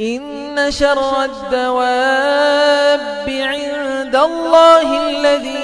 إن شر الدواب عند الله الذين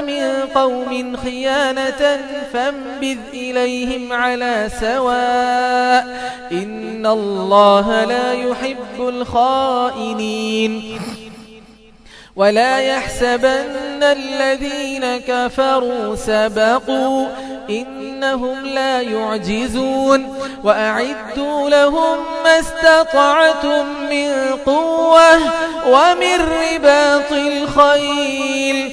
من قوم خيانة فانبذ إليهم على سواء إن الله لا يحب الخائنين. ولا يحسبن الذين كفروا سبقوا إنهم لا يعجزون. وأعدوا لهم ما استطعتم من قوة ومن رباط الخيل.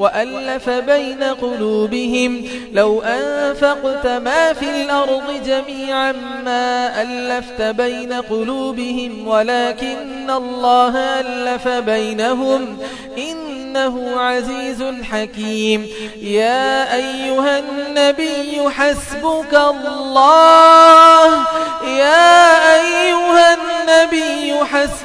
وألف بين قلوبهم لو أنفقت ما في الأرض جميعا ما ألفت بين قلوبهم ولكن الله ألف بينهم إنه عزيز حكيم. يا أيها النبي حسبك الله. يا أيها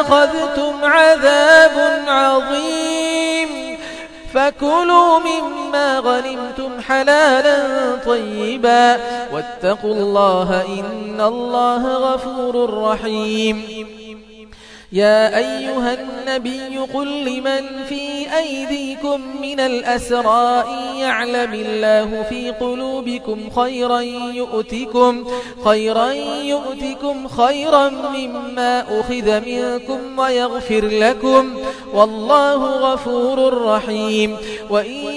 أخذتم عذاب عظيم فكلوا مما غنمتم حلالا طيبا واتقوا الله إن الله غفور رحيم يا أيها النبي قل لمن في أيديكم من الأسراء يعلم الله في قلوبكم خيرا يؤتكم خيرا يؤتكم خيرا مما أخذ منكم ويغفر لكم. والله غفور رحيم. وإن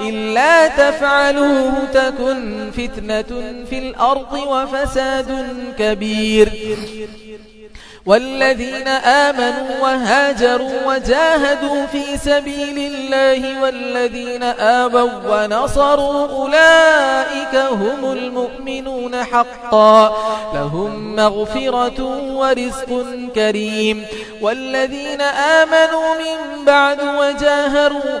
إلا تفعلوه تكن فتنة في الأرض وفساد كبير. والذين آمنوا وهاجروا وجاهدوا في سبيل الله والذين آبوا ونصروا أولئك هم المؤمنون حقا. لهم مغفرة ورزق كريم. والذين آمنوا من بعد وجاهروا